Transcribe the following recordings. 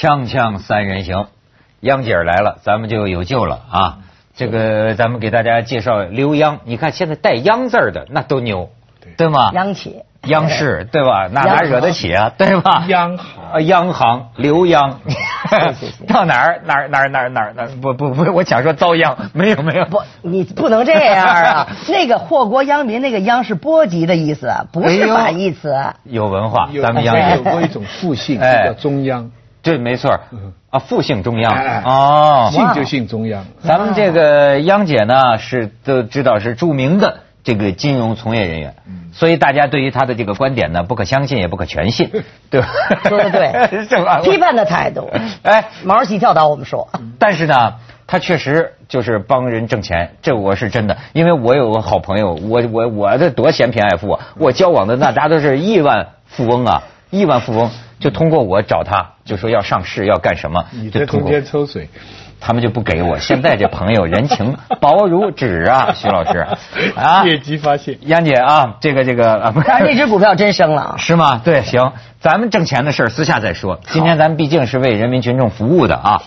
锵锵三人行，央姐儿来了，咱们就有救了啊！这个咱们给大家介绍刘央，你看现在带央字儿的那都牛，对吗？央企。央视对吧？那哪惹得起啊？对吧？央行，呃，央行刘央，到哪儿哪儿哪儿哪儿哪儿哪儿不不不，我想说遭殃，没有没有，不，你不能这样啊！那个祸国殃民，那个殃是波及的意思，不是反义词。有文化，咱们央有视过一种复姓，叫中央，对，没错啊，复姓中央哎哦。姓就姓中央。咱们这个央姐呢是都知道是著名的这个金融从业人员，所以大家对于她的这个观点呢不可相信也不可全信，对吧？说的对 是吧？批判的态度。哎，毛主席教导我们说，但是呢，他确实就是帮人挣钱，这我是真的，因为我有个好朋友，我我我这多嫌贫爱富啊，我交往的那大家都是亿万富翁啊，亿万富翁就通过我找他，就说要上市要干什么，你在中就通过间抽水，他们就不给我。现在这朋友人情薄如纸啊，徐老师啊，业绩发泄。杨姐啊，这个这个啊，不是但是那只股票真升了啊！是吗？对，行，咱们挣钱的事儿私下再说。今天咱们毕竟是为人民群众服务的啊，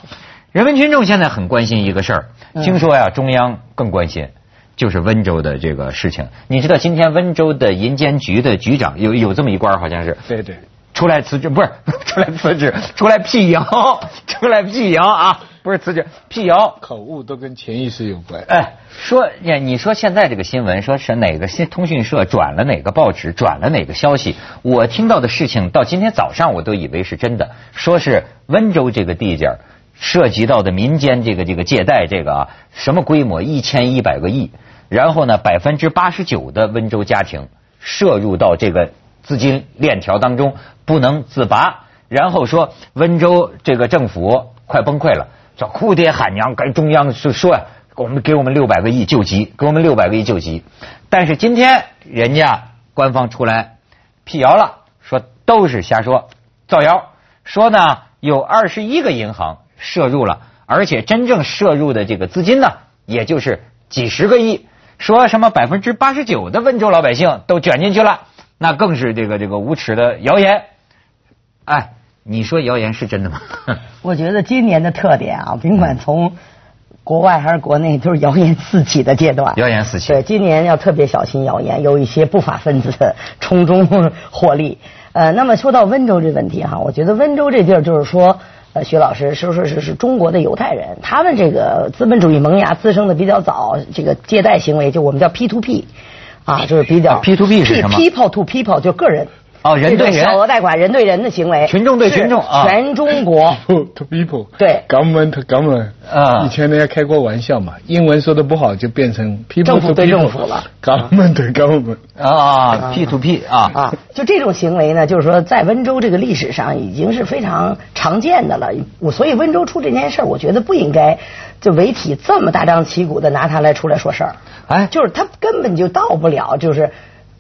人民群众现在很关心一个事儿，听说呀，中央更关心。就是温州的这个事情，你知道今天温州的银监局的局长有有这么一官儿，好像是对对，出来辞职，不是 出来辞职，出来辟谣，出来辟谣啊，不是辞职，辟谣。口误都跟潜意识有关。哎，说呀，你说现在这个新闻，说是哪个新通讯社转了哪个报纸，转了哪个消息？我听到的事情到今天早上我都以为是真的，说是温州这个地界儿涉及到的民间这个这个借贷这个啊，什么规模一千一百个亿，然后呢，百分之八十九的温州家庭涉入到这个资金链条当中，不能自拔。然后说温州这个政府快崩溃了，说哭爹喊娘，跟中央说说呀，我们给我们六百个亿救急，给我们六百个亿救急。但是今天人家官方出来辟谣了，说都是瞎说，造谣，说呢有二十一个银行涉入了，而且真正涉入的这个资金呢，也就是几十个亿，说什么百分之八十九的温州老百姓都卷进去了，那更是这个这个无耻的谣言。哎，你说谣言是真的吗？我觉得今年的特点啊，甭管从国外还是国内，都是谣言四起的阶段。谣言四起对，今年要特别小心谣言，有一些不法分子从中获利。呃，那么说到温州这问题哈，我觉得温州这地儿就是说。呃，徐老师说说是是中国的犹太人，他们这个资本主义萌芽滋生的比较早，这个借贷行为就我们叫 P to P，啊，就是比较 P to P 是什么？People to people 就个人。哦人对人。小额贷款，人对人的行为，群众对群众啊。全中国。To people，对，government to government，啊。以前人家开过玩笑嘛，英文说的不好就变成 people 政府 to 对 people 政府了，government to government，啊，P to P 啊。啊，就这种行为呢，就是说在温州这个历史上已经是非常常见的了。我所以温州出这件事儿，我觉得不应该就媒体这么大张旗鼓的拿它来出来说事儿。哎就是他根本就到不了，就是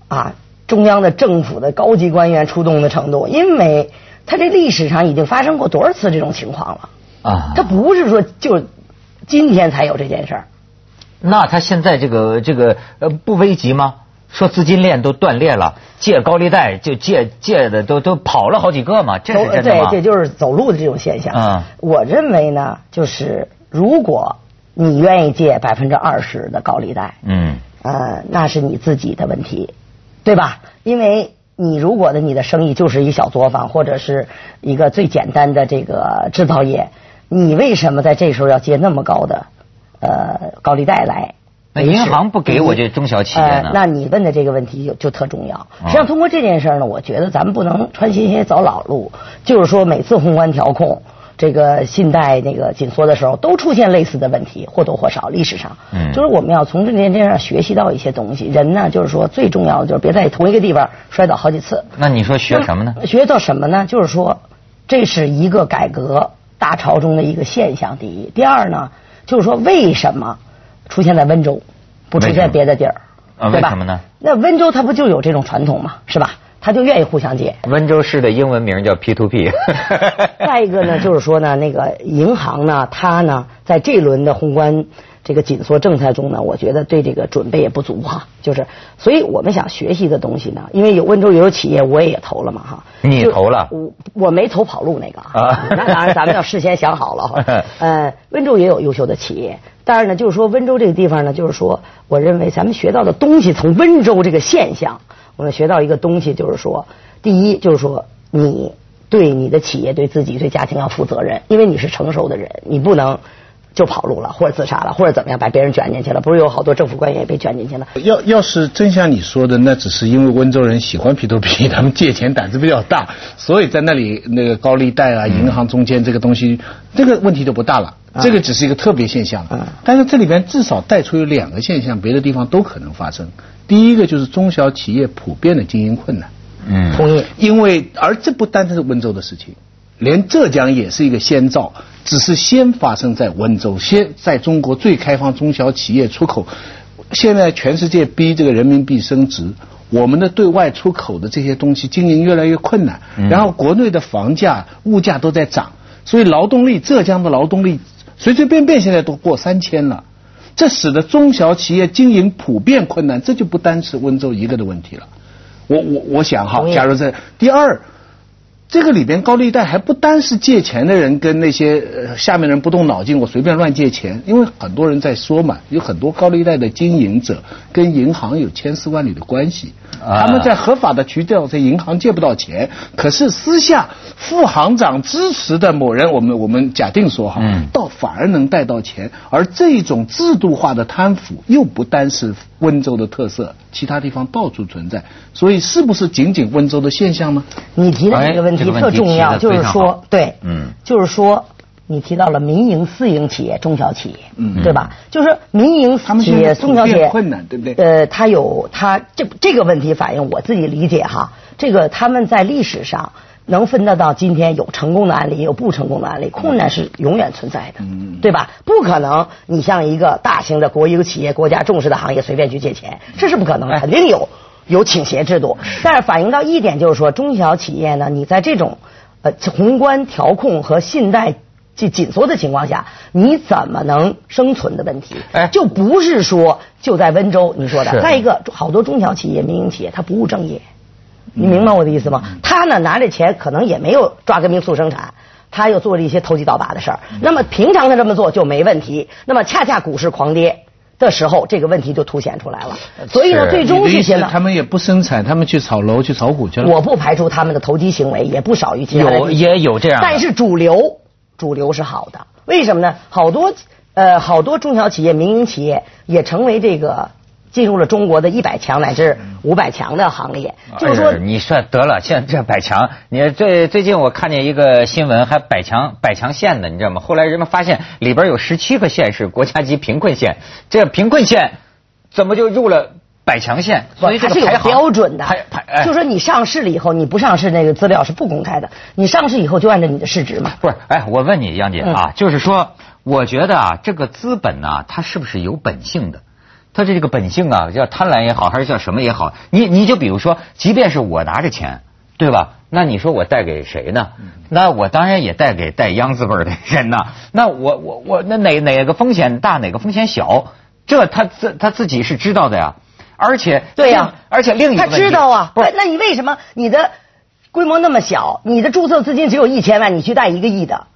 啊中央的政府的高级官员出动的程度，因为他这历史上已经发生过多少次这种情况了。啊他不是说就今天才有这件事儿。那他现在这个这个呃不危急吗？说资金链都断裂了，借高利贷就借借的都都跑了好几个嘛，这是真的吗？对，这就是走路的这种现象。嗯我认为呢，就是如果你愿意借百分之二十的高利贷，嗯呃，那是你自己的问题，对吧？因为你如果的你的生意就是一小作坊，或者是一个最简单的这个制造业，你为什么在这时候要借那么高的呃高利贷来？那银行不给我这中小企业呢呃那你问的这个问题就就特重要。啊实际上，通过这件事儿呢，我觉得咱们不能穿新鞋走老路，就是说每次宏观调控。这个信贷那个紧缩的时候，都出现类似的问题，或多或少。历史上，嗯就是我们要从这件事上学习到一些东西。人呢，就是说最重要的就是别在同一个地方摔倒好几次。那你说学什么呢？学到什么呢？就是说，这是一个改革大潮中的一个现象。第一，第二呢，就是说为什么出现在温州，不出现别的地儿？啊为什么呢？那温州它不就有这种传统嘛？是吧？他就愿意互相借。温州市的英文名叫 P to P。再一个呢，就是说呢，那个银行呢，它呢，在这轮的宏观这个紧缩政策中呢，我觉得对这个准备也不足哈。就是，所以我们想学习的东西呢，因为有温州也有企业，我也投了嘛哈。你投了？我我没投跑路那个啊。那当然，咱们要事先想好了哈。呃，温州也有优秀的企业，但是呢，就是说温州这个地方呢，就是说，我认为咱们学到的东西，从温州这个现象。我们学到一个东西，就是说，第一就是说，你对你的企业、对自己、对家庭要负责任，因为你是成熟的人，你不能就跑路了，或者自杀了，或者怎么样把别人卷进去了。不是有好多政府官员也被卷进去了？要要是真像你说的，那只是因为温州人喜欢 P to P，他们借钱胆子比较大，所以在那里那个高利贷啊、银行中间这个东西，这个问题就不大了。这个只是一个特别现象，啊但是这里边至少带出有两个现象，别的地方都可能发生。第一个就是中小企业普遍的经营困难，嗯，同意。因为而这不单单是温州的事情，连浙江也是一个先兆，只是先发生在温州，先在中国最开放中小企业出口。现在全世界逼这个人民币升值，我们的对外出口的这些东西经营越来越困难，然后国内的房价、物价都在涨，所以劳动力，浙江的劳动力随随便便现在都过三千了。这使得中小企业经营普遍困难，这就不单是温州一个的问题了。我我我想哈，假如这第二。这个里边高利贷还不单是借钱的人跟那些下面人不动脑筋，我随便乱借钱，因为很多人在说嘛，有很多高利贷的经营者跟银行有千丝万缕的关系，他们在合法的渠道在银行借不到钱，可是私下副行长支持的某人，我们我们假定说哈，倒反而能贷到钱，而这种制度化的贪腐又不单是温州的特色，其他地方到处存在，所以是不是仅仅温州的现象呢？你提的这个问题。特重要，就是说，对，嗯，就是说，你提到了民营、私营企业、中小企业，嗯，对吧？就是民营企业、中小企业困难，对不对？呃，他有他这这个问题反映，我自己理解哈，这个他们在历史上能分得到今天有成功的案例，也有不成功的案例，困难是永远存在的，嗯，对吧？不可能，你像一个大型的国有企业、国家重视的行业随便去借钱，这是不可能的，肯定有。有倾斜制度，但是反映到一点就是说，中小企业呢，你在这种呃宏观调控和信贷紧紧缩的情况下，你怎么能生存的问题？哎，就不是说就在温州你说的。再一个，好多中小企业、民营企业，它不务正业，你明白我的意思吗？他呢拿着钱，可能也没有抓革命促生产，他又做了一些投机倒把的事儿。那么平常他这么做就没问题。那么恰恰股市狂跌。的时候，这个问题就凸显出来了。所以呢，最终这些呢，他们也不生产，他们去炒楼、去炒股去了。我不排除他们的投机行为也不少于其他有也有这样，但是主流主流是好的。为什么呢？好多呃，好多中小企业、民营企业也成为这个。进入了中国的一百强乃至五百强的行列，就是说，你说得了，现在这百强，你最最近我看见一个新闻，还百强百强县呢，你知道吗？后来人们发现里边有十七个县是国家级贫困县，这贫困县怎么就入了百强县？所以它是有标准的，就说你上市了以后，你不上市那个资料是不公开的，你上市以后就按照你的市值嘛。不是，哎，我问你杨姐啊，就是说，我觉得啊，这个资本呢，它是不是有本性的？他这个本性啊，叫贪婪也好，还是叫什么也好，你你就比如说，即便是我拿着钱，对吧？那你说我带给谁呢？那我当然也带给带央字辈的人呐。那我我我那哪哪个风险大，哪个风险小？这他自他自己是知道的呀。而且对呀，而且另一个他知道啊。不是，那你为什么你的规模那么小，你的注册资金只有一千万，你去贷一个亿的？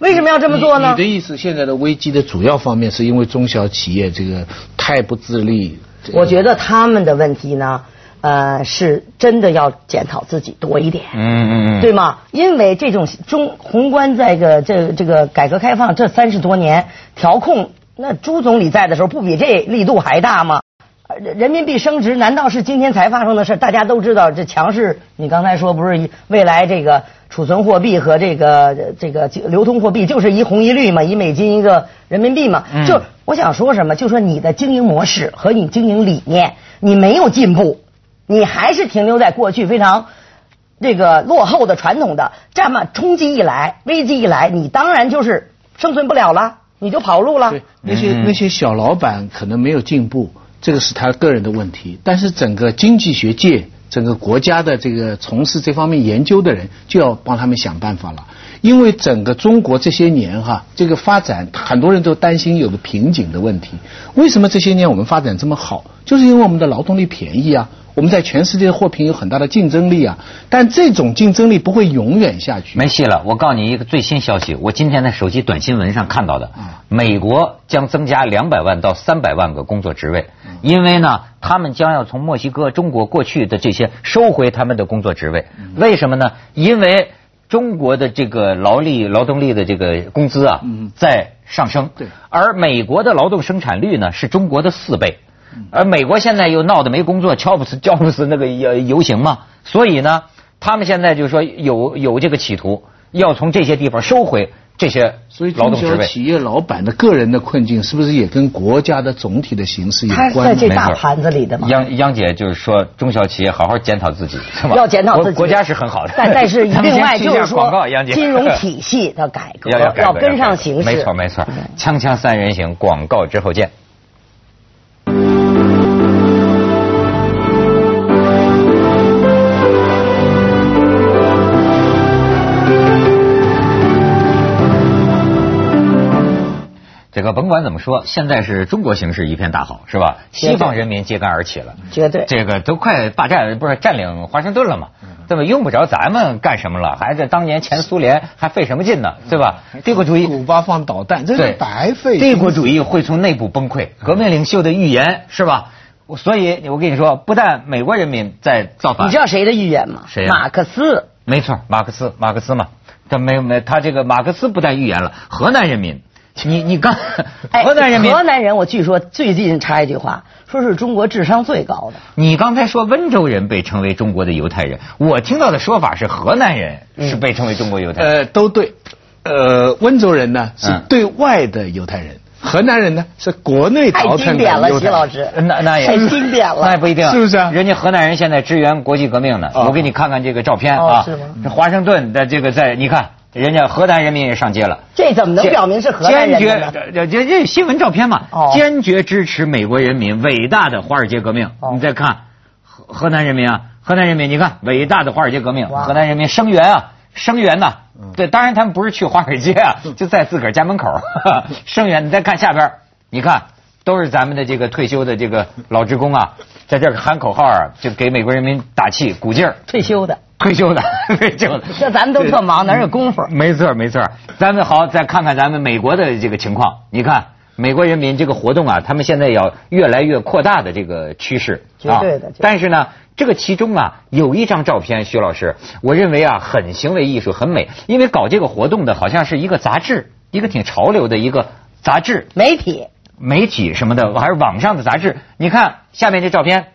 为什么要这么做呢？你的意思，现在的危机的主要方面是因为中小企业这个太不自立。我觉得他们的问题呢，呃，是真的要检讨自己多一点。嗯嗯嗯。对吗？因为这种中宏观这个这这个改革开放这三十多年调控，那朱总理在的时候不比这力度还大吗？人民币升值难道是今天才发生的事？大家都知道，这强势。你刚才说不是未来这个储存货币和这个这个流通货币就是一红一绿嘛，一美金一个人民币嘛。就我想说什么，就说你的经营模式和你经营理念，你没有进步，你还是停留在过去非常这个落后的传统的。这么冲击一来，危机一来，你当然就是生存不了了，你就跑路了。对，那些那些小老板可能没有进步。这个是他个人的问题，但是整个经济学界整个国家的这个从事这方面研究的人就要帮他们想办法了。因为整个中国这些年哈，这个发展很多人都担心有个瓶颈的问题。为什么这些年我们发展这么好？就是因为我们的劳动力便宜啊，我们在全世界的货品有很大的竞争力啊。但这种竞争力不会永远下去。没戏了！我告诉你一个最新消息，我今天在手机短新闻上看到的，美国将增加两百万到三百万个工作职位，因为呢，他们将要从墨西哥、中国过去的这些收回他们的工作职位。为什么呢？因为中国的这个劳力劳动力的这个工资啊，在上升，对，而美国的劳动生产率呢是中国的四倍，而美国现在又闹得没工作，乔布斯 乔布斯那个游游行嘛，所以呢，他们现在就说有有这个企图要从这些地方收回这些所以劳动职位。中小企业老板的个人的困境，是不是也跟国家的总体的形势有关呢？在这大盘子里的嘛。央央姐就是说，中小企业好好检讨自己，是吧？要检讨自己，国国家是很好的，但但是 另外就是广告，说杨姐，金融体系的改革要要改革 跟上形势。没错没错，锵锵三人行，广告之后见。这个甭管怎么说，现在是中国形势一片大好，是吧？西方人民揭竿而起了，绝对这个都快霸占不是占领华盛顿了嘛？对吧？用不着咱们干什么了，还是当年前苏联还费什么劲呢？对吧？帝国主义古巴放导弹，这对是白费。帝国主义会从内部崩溃，革命领袖的预言是吧？所以我跟你说，不但美国人民在造反，你知道谁的预言吗？谁呀马克思。没错，马克思，马克思嘛，他没没他这个马克思不但预言了河南人民，你你刚哎，河南人民，河南人，我据说最近插一句话，说是中国智商最高的。你刚才说温州人被称为中国的犹太人，我听到的说法是河南人是被称为中国犹太人。呃，都对。呃，温州人呢是嗯对外的犹太人，河南人呢是国内太经典了，徐老师，那那也太经典了，那也不一定，是不是啊人家河南人现在支援国际革命呢。哦我给你看看这个照片哦啊是吗，这华盛顿的这个在，你看人家河南人民也上街了。这怎么能表明是河南人坚？决这这这新闻照片嘛，哦坚决支持美国人民伟大的华尔街革命。哦你再看河河南人民啊，河南人民，你看伟大的华尔街革命，河南人民声援啊，声援呐、对，当然他们不是去华尔街啊，就在自个儿家门口 声援。你再看下边，你看都是咱们的这个退休的这个老职工啊，在这儿喊口号啊，就给美国人民打气鼓劲儿。退休的，退休的，退休的，这咱们都特忙，哪有功夫？没错没错，咱们好再看看咱们美国的这个情况。你看美国人民这个活动啊，他们现在要越来越扩大的这个趋势啊绝对的。但是呢，这个其中啊有一张照片，徐老师，我认为啊很行为艺术，很美，因为搞这个活动的好像是一个杂志，一个挺潮流的一个杂志。媒体媒体什么的，还是网上的杂志。你看下面这照片，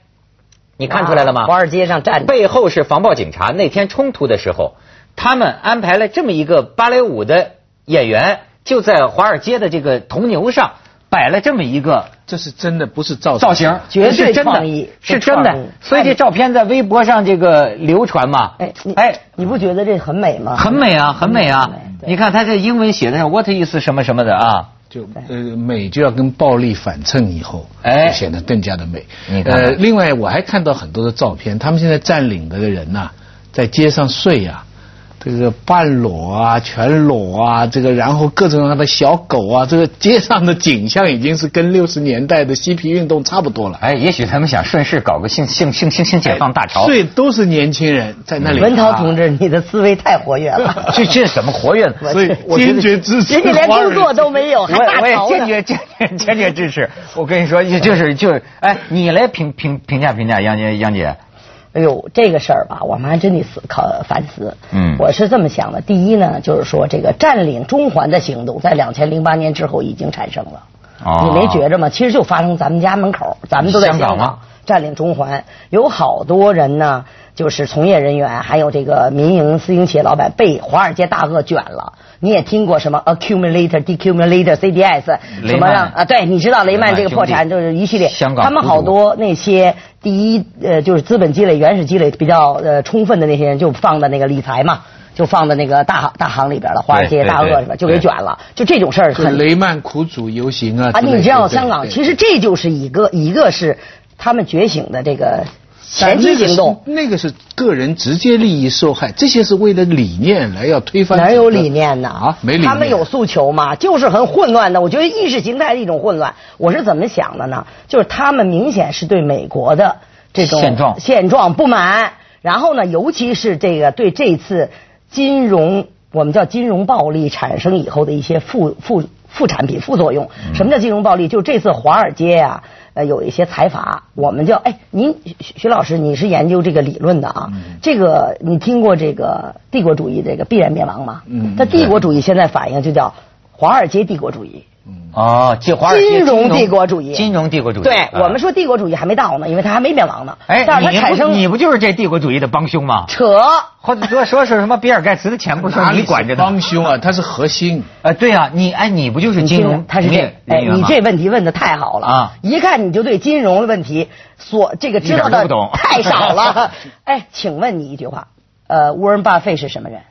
你看出来了吗？华尔街上站，背后是防暴警察。那天冲突的时候，他们安排了这么一个芭蕾舞的演员，就在华尔街的这个铜牛上摆了这么一个这是真的，不是造造型，绝对是真的创意，是真的。所以这照片在微博上这个流传嘛，哎，你哎，你不觉得这很美吗？很美啊，很美啊美。你看他这英文写的是 what is 什么什么的啊。就呃美就要跟暴力反衬以后，哎。就显得更加的美。呃，另外我还看到很多的照片，他们现在占领的人呐、在街上睡呀、这个半裸啊、全裸啊，这个然后各种各样的小狗啊，这个街上的景象已经是跟六十年代的嬉皮运动差不多了。哎，也许他们想顺势搞个性性性性性解放大潮。对都是年轻人在那里。文涛同志，你的思维太活跃了，这这怎么活跃呢？所以我坚决支持人家连工作都没有，还我我也大潮呢。坚决坚决坚决支持。我跟你说，就就是就是，哎，你来评评评价评价杨姐杨姐。哎呦，这个事儿吧，我们还真得思考反思。嗯我是这么想的。第一呢，就是说这个占领中环的行动，在两千零八年之后已经产生了。哦你没觉着吗？其实就发生咱们家门口，咱们都在香港占领中环，有好多人呢，就是从业人员，还有这个民营私营企业老板被华尔街大鳄卷了。你也听过什么 accumulator、decumulator、CDS 什么让啊？对，你知道雷曼这个破产就是一系列，香港他们好多那些第一呃就是资本积累、原始积累比较呃充分的那些人，就放在那个理财嘛，就放在那个大行大行里边了，华尔街大鳄是吧？就给卷了，就这种事儿很雷曼苦主游行啊啊。你知道香港其实这就是一个一个是他们觉醒的这个前期行动。那个是个人直接利益受害，这些是为了理念来要推翻。哪有理念呢？啊，没理念。他们有诉求吗？就是很混乱的。我觉得意识形态的一种混乱。我是怎么想的呢？就是他们明显是对美国的这种现状现状不满，然后呢，尤其是这个对这次金融我们叫金融暴力产生以后的一些副副副产品、副作用。什么叫金融暴力？就这次华尔街呀。呃，有一些财阀，我们叫哎，您徐徐老师，你是研究这个理论的啊？这个你听过这个帝国主义这个必然灭亡吗？嗯，它帝国主义现在反应就叫华尔街帝国主义。哦，金融帝国主义，金融帝国主义。对我们说帝国主义还没到呢，因为它还没灭亡呢。哎，但是它产生你不就是这帝国主义的帮凶吗？扯，或者说说是什么比尔盖茨的钱不是你管着的帮凶啊？他是核心。呃，对啊，你哎，你不就是金融？他是这哎，你这问题问的太好了啊！一看你就对金融的问题所这个知道的太少了。哎，请问你一句话，呃，沃伦巴菲是什么人？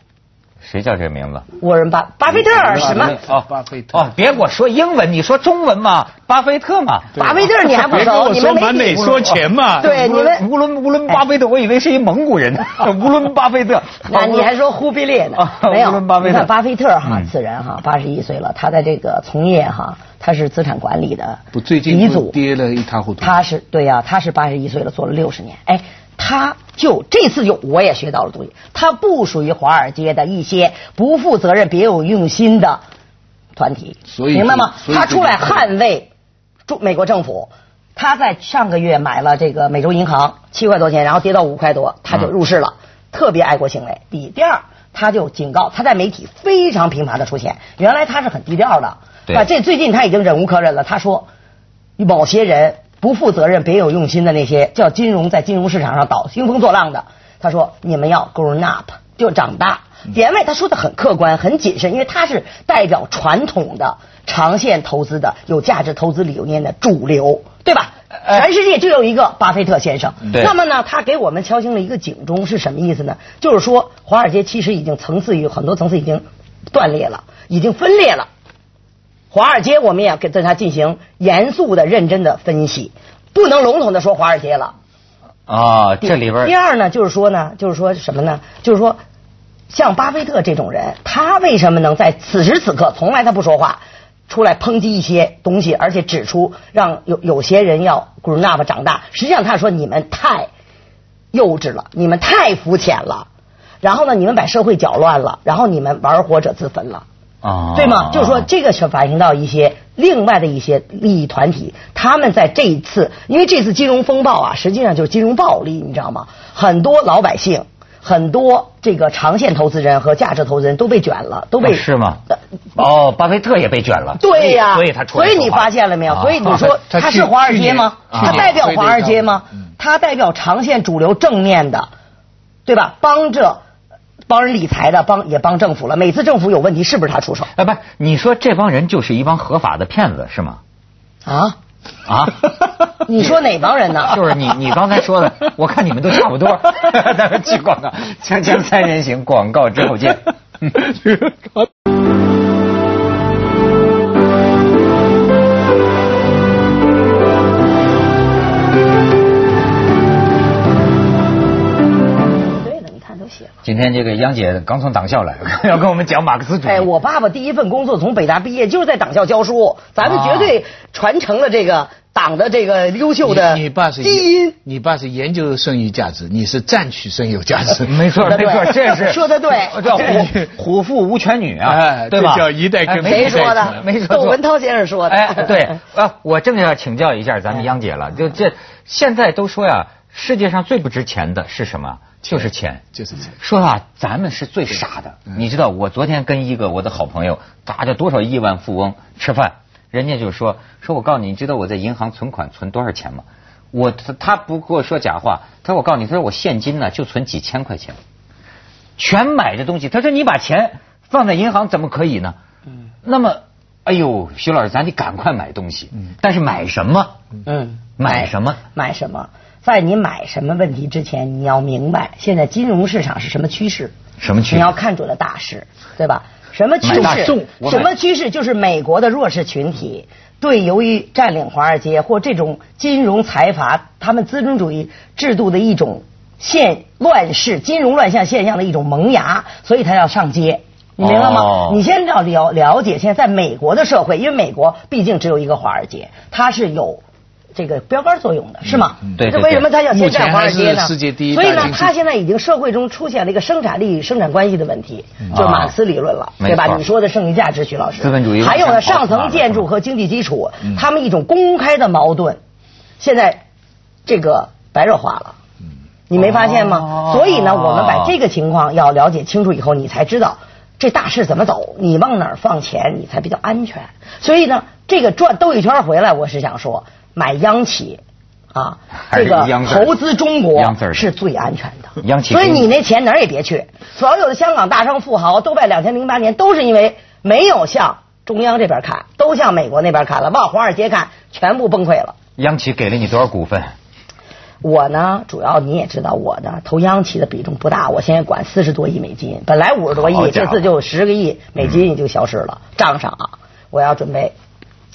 谁叫这个名字？沃伦巴巴菲特什么？哦，巴菲特。哦，别给我说英文，你说中文嘛？巴菲特嘛？巴菲特你还不熟？你们没说钱嘛？对，你们乌伦乌伦巴菲特，我以为是一蒙古人呢。乌伦巴菲特。那你还说忽必烈呢？没有。你看巴菲特哈，此人哈，八十一岁了，他在这个从业哈，他是资产管理的不最近不跌了一塌糊涂。他是对呀，他是八十一岁了，做了六十年。哎。他就这次就我也学到了东西，他不属于华尔街的一些不负责任、别有用心的团体，明白吗？他出来捍卫中美国政府，他在上个月买了这个美洲银行七块多钱，然后跌到五块多，他就入市了，特别爱国行为。第一，第二，他就警告他在媒体非常频繁的出现，原来他是很低调的，对，这最近他已经忍无可忍了，他说某些人。不负责任、别有用心的那些叫金融在金融市场上倒兴风作浪的，他说你们要 grow up 就长大。点位他说的很客观、很谨慎，因为他是代表传统的长线投资的有价值投资理念的主流，对吧？全世界就有一个巴菲特先生。那么呢，他给我们敲醒了一个警钟，是什么意思呢？就是说，华尔街其实已经层次有很多层次已经断裂了，已经分裂了。华尔街，我们也给对它进行严肃的、认真的分析，不能笼统的说华尔街了。啊，这里边。第二呢，就是说呢，就是说什么呢？就是说，像巴菲特这种人，他为什么能在此时此刻从来他不说话，出来抨击一些东西，而且指出让有有些人要 grow up 长大？实际上他说你们太幼稚了，你们太肤浅了，然后呢，你们把社会搅乱了，然后你们玩火者自焚了。啊，对吗？就是说，这个是反映到一些另外的一些利益团体，他们在这一次，因为这次金融风暴啊，实际上就是金融暴力，你知道吗？很多老百姓，很多这个长线投资人和价值投资人都被卷了，都被是吗？哦，巴菲特也被卷了。对呀，所以他所以你发现了没有？所以你说他是华尔街吗？他代表华尔街吗？他代表长线主流正面的，对吧？帮着。帮人理财的，帮也帮政府了。每次政府有问题，是不是他出手？哎，不，你说这帮人就是一帮合法的骗子，是吗？啊啊！你说哪帮人呢？就是你，你刚才说的，我看你们都差不多。咱们去广告，锵锵三人行，广告之后见。今天这个央姐刚从党校来，要跟我们讲马克思主义。哎，我爸爸第一份工作从北大毕业，就是在党校教书。咱们绝对传承了这个党的这个优秀的你爸是基因。你爸是研究剩余价值，你是占取剩余价值。没错，没错，这是说的对。叫虎虎父无犬女啊，对吧？叫一代跟谁说的？没错，窦文涛先生说的。哎，对啊，我正要请教一下咱们央姐了。就这，现在都说呀，世界上最不值钱的是什么？就是钱，就是钱。说啊，咱们是最傻的。你知道，我昨天跟一个我的好朋友，打着多少亿万富翁吃饭，人家就说说，我告诉你，你知道我在银行存款存多少钱吗？我他他不跟我说假话，他说我告诉你，他说我现金呢就存几千块钱，全买这东西。他说你把钱放在银行怎么可以呢？嗯。那么，哎呦，徐老师，咱得赶快买东西。嗯。但是买什么？嗯。买什么？买什么？在你买什么问题之前，你要明白现在金融市场是什么趋势？什么趋势？你要看准了大势，对吧？什么趋势？什么趋势？就是美国的弱势群体对由于占领华尔街或这种金融财阀他们资本主义制度的一种现乱世、金融乱象现象的一种萌芽，所以他要上街。你明白吗？哦你先要了了解现在在美国的社会，因为美国毕竟只有一个华尔街，它是有这个标杆作用的，是吗？对对那为什么它要先占华尔街呢？世界第一所以呢它现在已经社会中出现了一个生产力与生产关系的问题，就马克思理论了，没对吧？你说的剩余价值，徐老师，资本主义还有呢，上层建筑和经济基础，他们一种公开的矛盾，现在这个白热化了。你没发现吗？哦所以呢，我们把这个情况要了解清楚以后，你才知道这大势怎么走，你往哪儿放钱，你才比较安全。所以呢，这个转兜一圈回来，我是想说，买央企啊，这个投资中国是最安全的。央企所以你那钱哪儿也别去。所有的香港大商富豪都在两千零八年都是因为没有向中央这边看，都向美国那边看了，往华尔街看，全部崩溃了。央企给了你多少股份？我呢，主要你也知道，我呢投央企的比重不大，我现在管四十多亿美金，本来五十多亿，这次就十个亿美金也就消失了，账上啊，我要准备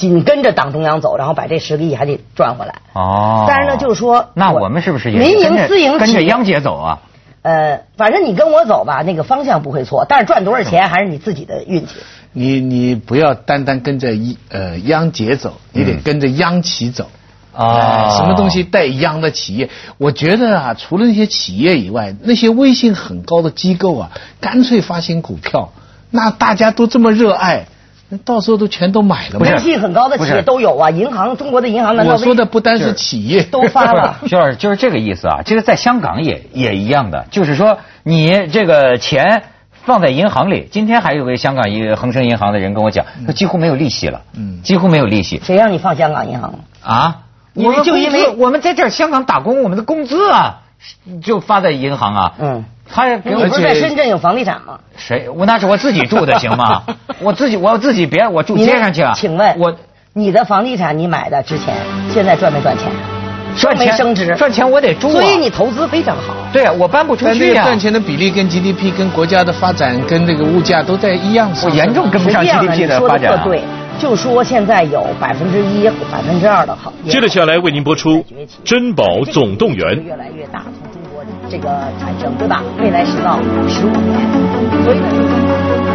紧跟着党中央走，然后把这十个亿还得赚回来。哦，但是呢，就是说，那我们是不是也民营私营企业跟着央姐走啊？呃，反正你跟我走吧，那个方向不会错，但是赚多少钱还是你自己的运气。你你不要单单跟着一呃央企走，你得跟着央企走。哦哎什么东西带央的企业？我觉得啊，除了那些企业以外，那些威信很高的机构啊，干脆发行股票，那大家都这么热爱，那到时候都全都买了嘛人气很高的企业都有啊，银行中国的银行难道我说的不单是企业，都发了？徐老师就是这个意思啊，这个在香港也也一样的，就是说你这个钱放在银行里，今天还有位香港一个恒生银行的人跟我讲，说几乎没有利息了，嗯几乎没有利息谁让你放香港银行了？啊。因为我们就因为工资我们在这儿香港打工，我们的工资啊就发在银行啊。嗯，他也给我你不是在深圳有房地产吗？谁？我那是我自己住的，行吗？我自己我自己别我住街上去啊。请问我你的房地产你买的之前，现在赚没赚钱？赚钱没升值，赚钱我得住啊。所以你投资非常好。对啊，我搬不出去呀、个赚钱的比例跟 GDP、跟国家的发展、跟那个物价都在一样上。我严重跟不上，GDP 的发展、啊。的特对，就说现在有百分之一、百分之二的好。接着下来为您播出《珍宝总动员》。越来越大，从中国这个产生，对吧？未来十到十五年，所以呢。